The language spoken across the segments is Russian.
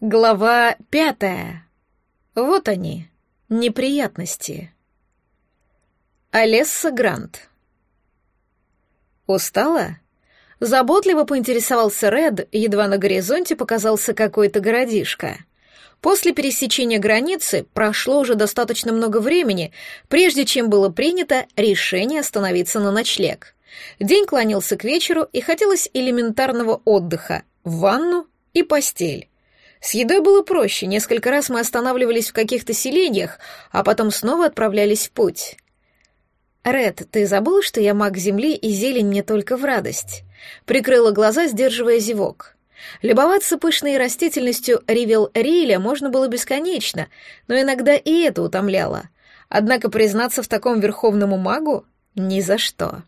Глава пятая. Вот они, неприятности. Олесса Грант. Устала? Заботливо поинтересовался Ред, едва на горизонте показался какой-то городишко. После пересечения границы прошло уже достаточно много времени, прежде чем было принято решение остановиться на ночлег. День клонился к вечеру, и хотелось элементарного отдыха — ванну и постель. С едой было проще, несколько раз мы останавливались в каких-то селениях, а потом снова отправлялись в путь. «Ред, ты забыл, что я маг земли, и зелень мне только в радость?» Прикрыла глаза, сдерживая зевок. Любоваться пышной растительностью Ривел Риля можно было бесконечно, но иногда и это утомляло. Однако признаться в таком верховному магу — ни за что.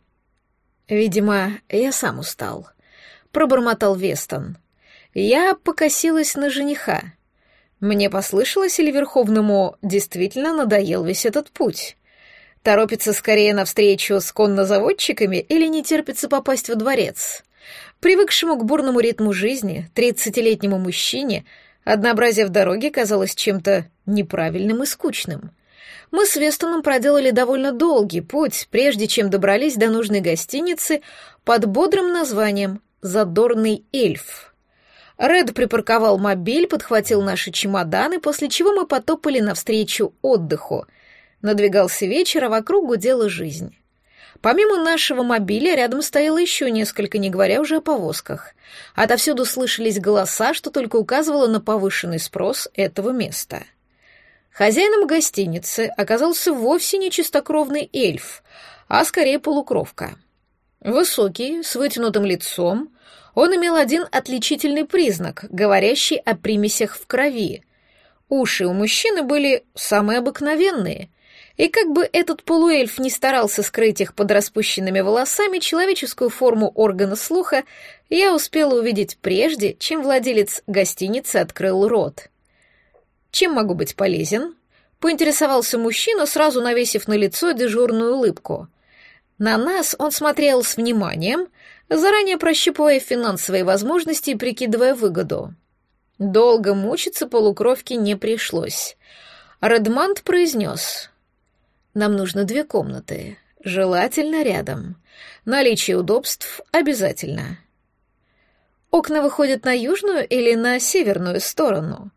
«Видимо, я сам устал», — пробормотал Вестон. Я покосилась на жениха. Мне послышалось, или Верховному действительно надоел весь этот путь? Торопится скорее навстречу с коннозаводчиками или не терпится попасть во дворец? Привыкшему к бурному ритму жизни, тридцатилетнему мужчине, однообразие в дороге казалось чем-то неправильным и скучным. Мы с Вестоном проделали довольно долгий путь, прежде чем добрались до нужной гостиницы под бодрым названием «Задорный эльф». Ред припарковал мобиль, подхватил наши чемоданы, после чего мы потопали навстречу отдыху. Надвигался вечер, а вокруг гудела жизнь. Помимо нашего мобиля рядом стояло еще несколько, не говоря уже о повозках. Отовсюду слышались голоса, что только указывало на повышенный спрос этого места. Хозяином гостиницы оказался вовсе не чистокровный эльф, а скорее полукровка. Высокий, с вытянутым лицом, он имел один отличительный признак, говорящий о примесях в крови. Уши у мужчины были самые обыкновенные, и как бы этот полуэльф не старался скрыть их под распущенными волосами, человеческую форму органа слуха я успела увидеть прежде, чем владелец гостиницы открыл рот. «Чем могу быть полезен?» — поинтересовался мужчина, сразу навесив на лицо дежурную улыбку. На нас он смотрел с вниманием — заранее прощупывая финансовые возможности и прикидывая выгоду. Долго мучиться полукровке не пришлось. Редмант произнес. «Нам нужно две комнаты, желательно рядом. Наличие удобств обязательно». Окна выходят на южную или на северную сторону.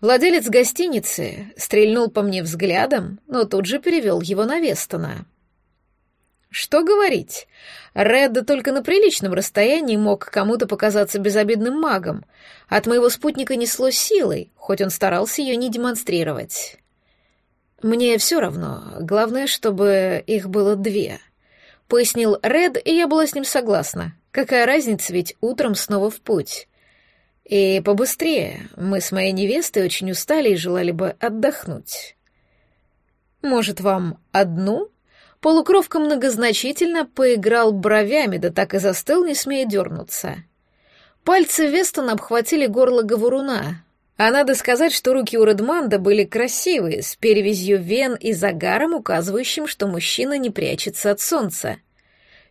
Владелец гостиницы стрельнул по мне взглядом, но тут же перевел его на Вестона. Что говорить? Редда только на приличном расстоянии мог кому-то показаться безобидным магом. От моего спутника несло силой, хоть он старался ее не демонстрировать. «Мне все равно. Главное, чтобы их было две», — пояснил Ред, и я была с ним согласна. Какая разница, ведь утром снова в путь. И побыстрее. Мы с моей невестой очень устали и желали бы отдохнуть. «Может, вам одну?» Полукровка многозначительно поиграл бровями, да так и застыл, не смея дернуться. Пальцы Вестона обхватили горло говоруна, а надо сказать, что руки у Редманда были красивые, с перевязью вен и загаром, указывающим, что мужчина не прячется от солнца.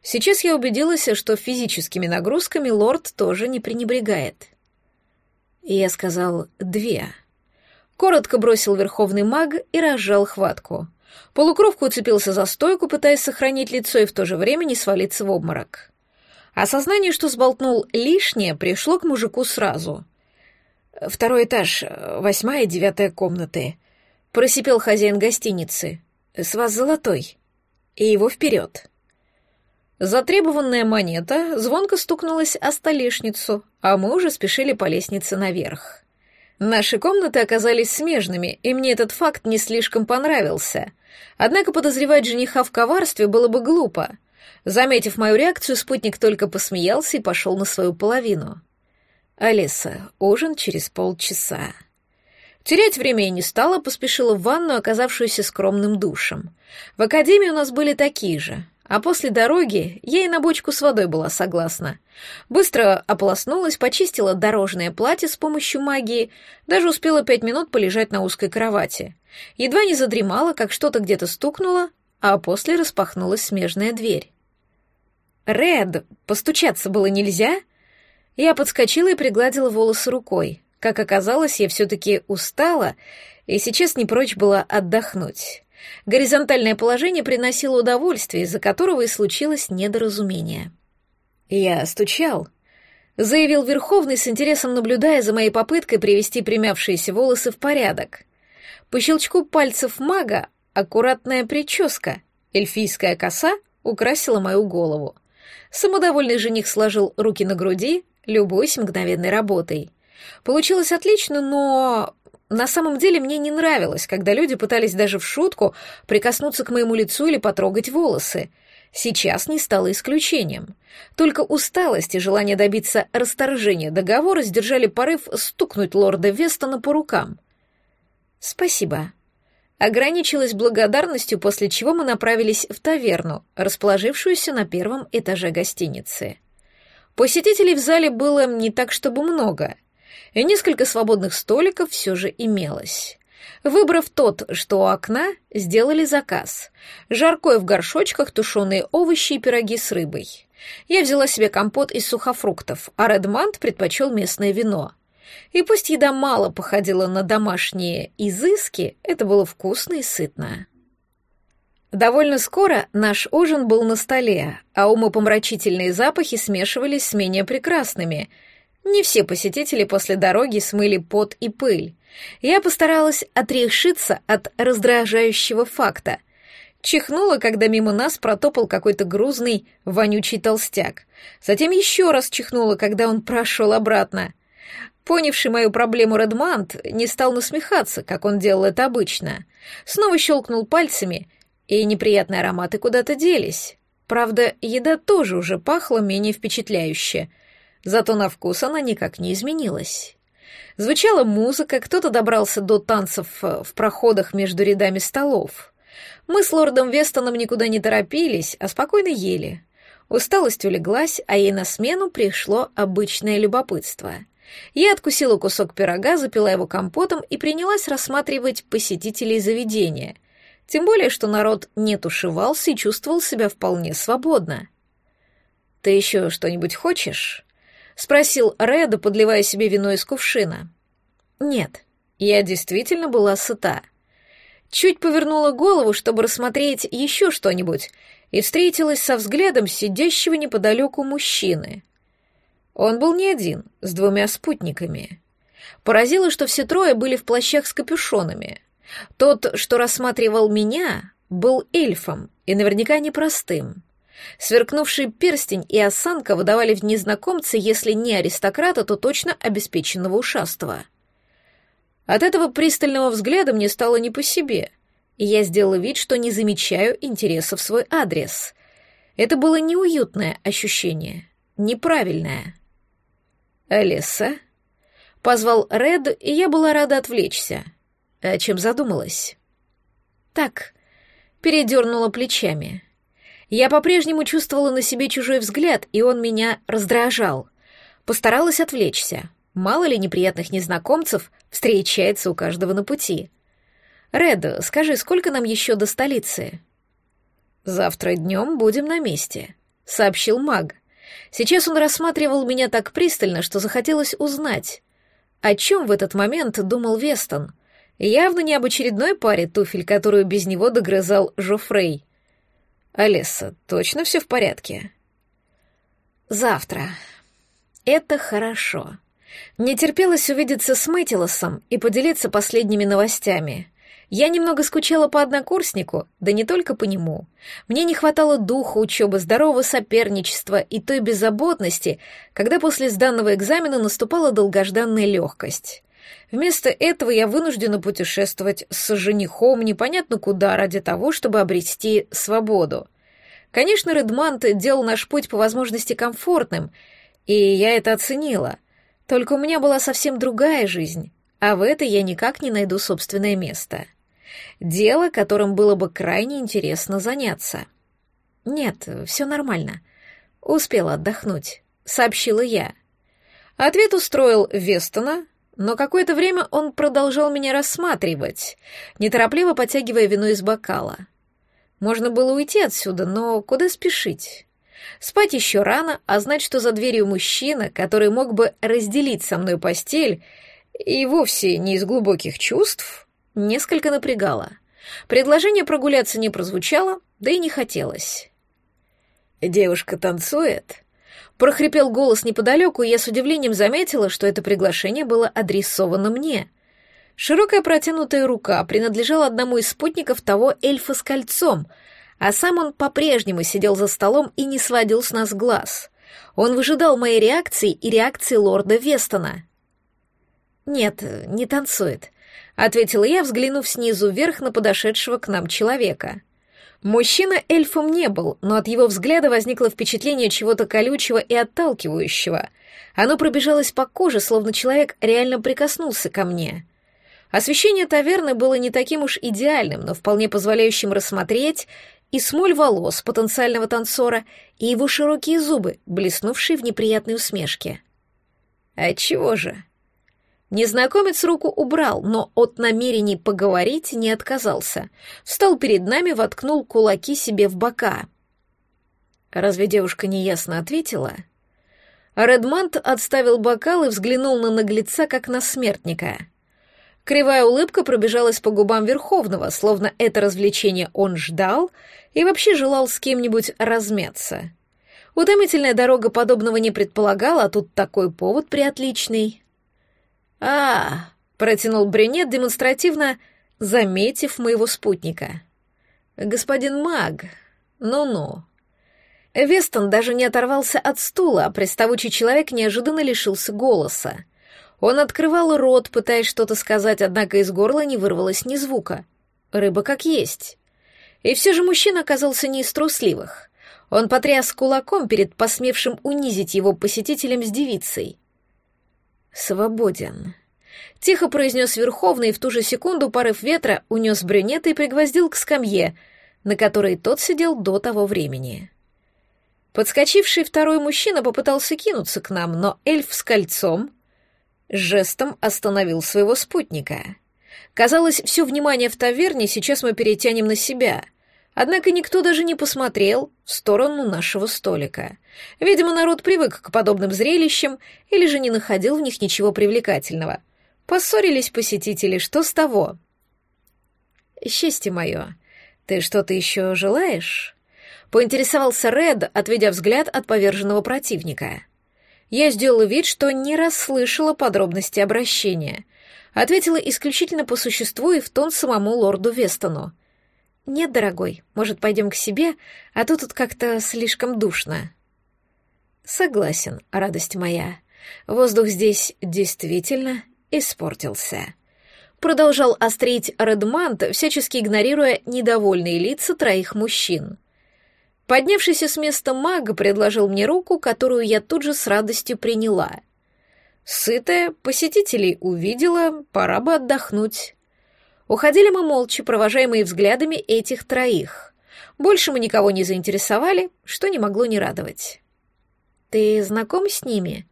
Сейчас я убедилась, что физическими нагрузками лорд тоже не пренебрегает. И я сказал «две». Коротко бросил верховный маг и разжал хватку. Полукровка уцепился за стойку, пытаясь сохранить лицо и в то же время не свалиться в обморок. Осознание, что сболтнул лишнее, пришло к мужику сразу. «Второй этаж, восьмая и девятая комнаты», — просипел хозяин гостиницы. «С вас золотой. И его вперед». Затребованная монета звонко стукнулась о столешницу, а мы уже спешили по лестнице наверх. Наши комнаты оказались смежными, и мне этот факт не слишком понравился. Однако подозревать жениха в коварстве было бы глупо. Заметив мою реакцию, спутник только посмеялся и пошел на свою половину. «Алиса, ужин через полчаса». Терять время я не стала, поспешила в ванну, оказавшуюся скромным душем. В академии у нас были такие же. А после дороги я и на бочку с водой была согласна. Быстро ополоснулась, почистила дорожное платье с помощью магии, даже успела пять минут полежать на узкой кровати. Едва не задремала, как что-то где-то стукнуло, а после распахнулась смежная дверь. «Ред, постучаться было нельзя?» Я подскочила и пригладила волосы рукой. Как оказалось, я все-таки устала и сейчас не прочь была отдохнуть. Горизонтальное положение приносило удовольствие, из-за которого и случилось недоразумение. «Я стучал», — заявил Верховный с интересом, наблюдая за моей попыткой привести примявшиеся волосы в порядок. По щелчку пальцев мага аккуратная прическа, эльфийская коса украсила мою голову. Самодовольный жених сложил руки на груди, любуясь мгновенной работой. Получилось отлично, но на самом деле мне не нравилось, когда люди пытались даже в шутку прикоснуться к моему лицу или потрогать волосы. Сейчас не стало исключением. Только усталость и желание добиться расторжения договора сдержали порыв стукнуть лорда Вестона по рукам. «Спасибо», ограничилась благодарностью, после чего мы направились в таверну, расположившуюся на первом этаже гостиницы. Посетителей в зале было не так, чтобы много, и несколько свободных столиков все же имелось. Выбрав тот, что у окна, сделали заказ. Жаркое в горшочках, тушеные овощи и пироги с рыбой. Я взяла себе компот из сухофруктов, а Редмант предпочел местное вино. И пусть еда мало походила на домашние изыски, это было вкусно и сытно. Довольно скоро наш ужин был на столе, а умопомрачительные запахи смешивались с менее прекрасными. Не все посетители после дороги смыли пот и пыль. Я постаралась отрешиться от раздражающего факта. Чихнула, когда мимо нас протопал какой-то грузный, вонючий толстяк. Затем еще раз чихнула, когда он прошел обратно. Понявший мою проблему Редмант не стал насмехаться, как он делал это обычно. Снова щелкнул пальцами, и неприятные ароматы куда-то делись. Правда, еда тоже уже пахла менее впечатляюще, зато на вкус она никак не изменилась. Звучала музыка, кто-то добрался до танцев в проходах между рядами столов. Мы с лордом Вестоном никуда не торопились, а спокойно ели. Усталость улеглась, а ей на смену пришло обычное любопытство — я откусила кусок пирога, запила его компотом и принялась рассматривать посетителей заведения. Тем более, что народ не тушевался и чувствовал себя вполне свободно. «Ты еще что-нибудь хочешь?» — спросил Реда, подливая себе вино из кувшина. «Нет, я действительно была сыта». Чуть повернула голову, чтобы рассмотреть еще что-нибудь, и встретилась со взглядом сидящего неподалеку мужчины — он был не один, с двумя спутниками. Поразило, что все трое были в плащах с капюшонами. Тот, что рассматривал меня, был эльфом и наверняка непростым. Сверкнувший перстень и осанка выдавали в незнакомце, если не аристократа, то точно обеспеченного ушастого. От этого пристального взгляда мне стало не по себе, и я сделала вид, что не замечаю интереса в свой адрес. Это было неуютное ощущение, неправильное. «Алиса?» Позвал Ред, и я была рада отвлечься. О чем задумалась? Так, передернула плечами. Я по-прежнему чувствовала на себе чужой взгляд, и он меня раздражал. Постаралась отвлечься. Мало ли неприятных незнакомцев встречается у каждого на пути. «Ред, скажи, сколько нам еще до столицы?» «Завтра днем будем на месте», — сообщил маг. Сейчас он рассматривал меня так пристально, что захотелось узнать, о чем в этот момент думал Вестон. Явно не об очередной паре туфель, которую без него догрызал Жофрей. «Алиса, точно все в порядке?» «Завтра. Это хорошо. Не терпелось увидеться с Мэтилосом и поделиться последними новостями. Я немного скучала по однокурснику, да не только по нему. Мне не хватало духа учебы, здорового соперничества и той беззаботности, когда после сданного экзамена наступала долгожданная легкость. Вместо этого я вынуждена путешествовать с женихом непонятно куда ради того, чтобы обрести свободу. Конечно, Редмант делал наш путь по возможности комфортным, и я это оценила. Только у меня была совсем другая жизнь, а в этой я никак не найду собственное место. Дело, которым было бы крайне интересно заняться. Нет, все нормально. Успела отдохнуть, сообщила я. Ответ устроил Вестона, но какое-то время он продолжал меня рассматривать, неторопливо потягивая вино из бокала. Можно было уйти отсюда, но куда спешить? Спать еще рано, а знать, что за дверью мужчина, который мог бы разделить со мной постель, и вовсе не из глубоких чувств, несколько напрягало. Предложение прогуляться не прозвучало, да и не хотелось. «Девушка танцует?» Прохрипел голос неподалеку, и я с удивлением заметила, что это приглашение было адресовано мне. Широкая протянутая рука принадлежала одному из спутников того эльфа с кольцом, а сам он по-прежнему сидел за столом и не сводил с нас глаз. Он выжидал моей реакции и реакции лорда Вестона. «Нет, не танцует», — ответила я, взглянув снизу вверх на подошедшего к нам человека. Мужчина эльфом не был, но от его взгляда возникло впечатление чего-то колючего и отталкивающего. Оно пробежалось по коже, словно человек реально прикоснулся ко мне. Освещение таверны было не таким уж идеальным, но вполне позволяющим рассмотреть и смоль волос потенциального танцора, и его широкие зубы, блеснувшие в неприятной усмешке. «Отчего же?» Незнакомец руку убрал, но от намерений поговорить не отказался. Встал перед нами, воткнул кулаки себе в бока. Разве девушка неясно ответила? Редмонд отставил бокал и взглянул на наглеца, как на смертника. Кривая улыбка пробежалась по губам Верховного, словно это развлечение он ждал и вообще желал с кем-нибудь размяться. Утомительная дорога подобного не предполагала, а тут такой повод приотличный. «А, — протянул брюнет, демонстративно заметив моего спутника. «Господин маг, ну-ну». Вестон даже не оторвался от стула, а приставучий человек неожиданно лишился голоса. Он открывал рот, пытаясь что-то сказать, однако из горла не вырвалось ни звука. Рыба как есть. И все же мужчина оказался не из трусливых. Он потряс кулаком перед посмевшим унизить его посетителем с девицей. «Свободен», — тихо произнес Верховный, и в ту же секунду порыв ветра унес брюнета и пригвоздил к скамье, на которой тот сидел до того времени. Подскочивший второй мужчина попытался кинуться к нам, но эльф с кольцом жестом остановил своего спутника. Казалось, все внимание в таверне сейчас мы перетянем на себя — Однако никто даже не посмотрел в сторону нашего столика. Видимо, народ привык к подобным зрелищам или же не находил в них ничего привлекательного. Поссорились посетители, что с того? «Счастье мое, ты что-то еще желаешь?» Поинтересовался Ред, отведя взгляд от поверженного противника. Я сделала вид, что не расслышала подробности обращения. Ответила исключительно по существу и в тон самому лорду Вестону — «Нет, дорогой, может, пойдем к себе, а то тут как-то слишком душно». «Согласен, радость моя. Воздух здесь действительно испортился». Продолжал острить Редмант, всячески игнорируя недовольные лица троих мужчин. Поднявшийся с места маг предложил мне руку, которую я тут же с радостью приняла. Сытая, посетителей увидела, пора бы отдохнуть. Уходили мы молча, провожаемые взглядами этих троих. Больше мы никого не заинтересовали, что не могло не радовать. «Ты знаком с ними?»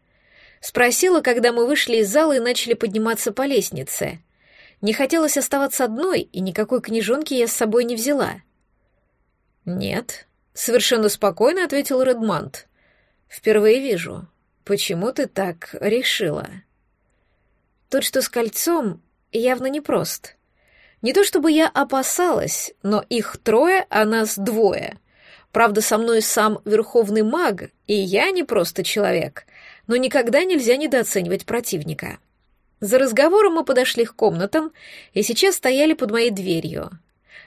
Спросила, когда мы вышли из зала и начали подниматься по лестнице. Не хотелось оставаться одной, и никакой книжонки я с собой не взяла. «Нет», — совершенно спокойно ответил Редмант. «Впервые вижу. Почему ты так решила?» Тот, что с кольцом, явно непрост. Не то чтобы я опасалась, но их трое, а нас двое. Правда, со мной сам верховный маг, и я не просто человек, но никогда нельзя недооценивать противника. За разговором мы подошли к комнатам и сейчас стояли под моей дверью.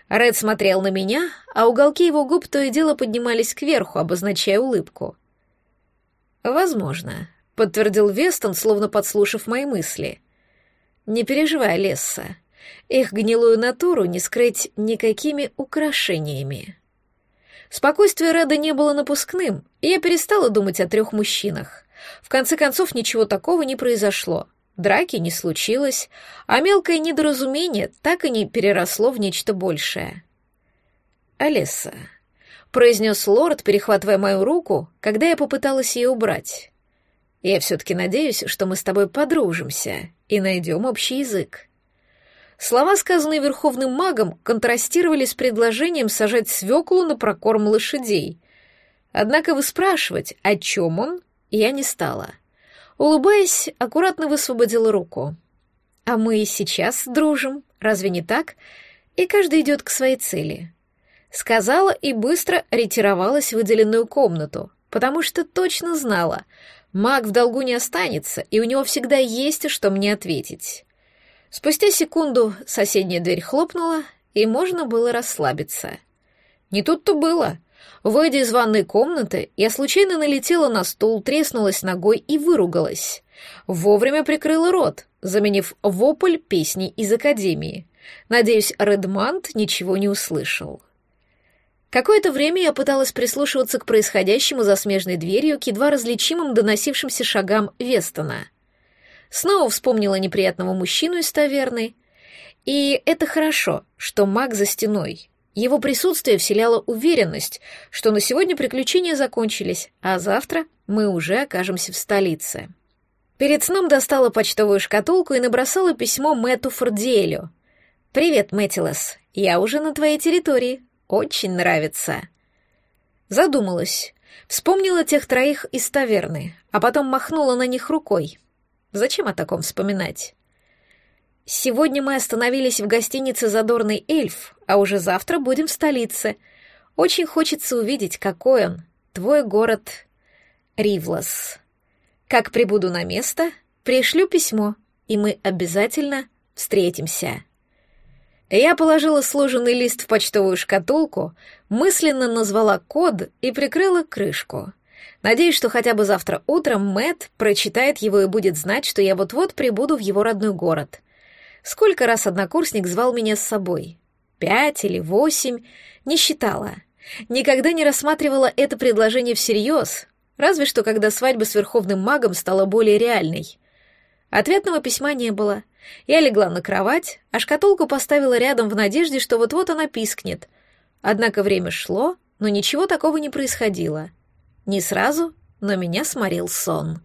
Ред смотрел на меня, а уголки его губ то и дело поднимались кверху, обозначая улыбку. «Возможно», — подтвердил Вестон, словно подслушав мои мысли. «Не переживай, Лесса. Их гнилую натуру не скрыть никакими украшениями. Спокойствие Реда не было напускным, и я перестала думать о трех мужчинах. В конце концов, ничего такого не произошло. Драки не случилось, а мелкое недоразумение так и не переросло в нечто большее. «Алиса», — произнес лорд, перехватывая мою руку, когда я попыталась ее убрать. «Я все-таки надеюсь, что мы с тобой подружимся и найдем общий язык. Слова, сказанные верховным магом, контрастировали с предложением сажать свеклу на прокорм лошадей. Однако выспрашивать, о чем он, я не стала. Улыбаясь, аккуратно высвободила руку. А мы и сейчас дружим, разве не так? И каждый идет к своей цели. Сказала и быстро ретировалась в выделенную комнату, потому что точно знала, маг в долгу не останется, и у него всегда есть что мне ответить. Спустя секунду соседняя дверь хлопнула, и можно было расслабиться. Не тут-то было. Выйдя из ванной комнаты, я случайно налетела на стул, треснулась ногой и выругалась. Вовремя прикрыла рот, заменив вопль песни из Академии. Надеюсь, Редмант ничего не услышал. Какое-то время я пыталась прислушиваться к происходящему за смежной дверью к едва различимым доносившимся шагам Вестона. Снова вспомнила неприятного мужчину из таверны. И это хорошо, что маг за стеной. Его присутствие вселяло уверенность, что на сегодня приключения закончились, а завтра мы уже окажемся в столице. Перед сном достала почтовую шкатулку и набросала письмо Мэтту Фордиэлю. «Привет, Мэттилес, я уже на твоей территории. Очень нравится». Задумалась. Вспомнила тех троих из таверны, а потом махнула на них рукой. Зачем о таком вспоминать? Сегодня мы остановились в гостинице «Задорный эльф», а уже завтра будем в столице. Очень хочется увидеть, какой он, твой город Ривлас. Как прибуду на место, пришлю письмо, и мы обязательно встретимся. Я положила сложенный лист в почтовую шкатулку, мысленно назвала код и прикрыла крышку. Надеюсь, что хотя бы завтра утром Мэт прочитает его и будет знать, что я вот-вот прибуду в его родной город. Сколько раз однокурсник звал меня с собой? Пять или восемь? Не считала. Никогда не рассматривала это предложение всерьез, разве что когда свадьба с верховным магом стала более реальной. Ответного письма не было. Я легла на кровать, а шкатулку поставила рядом в надежде, что вот-вот она пискнет. Однако время шло, но ничего такого не происходило. Не сразу, но меня сморил сон.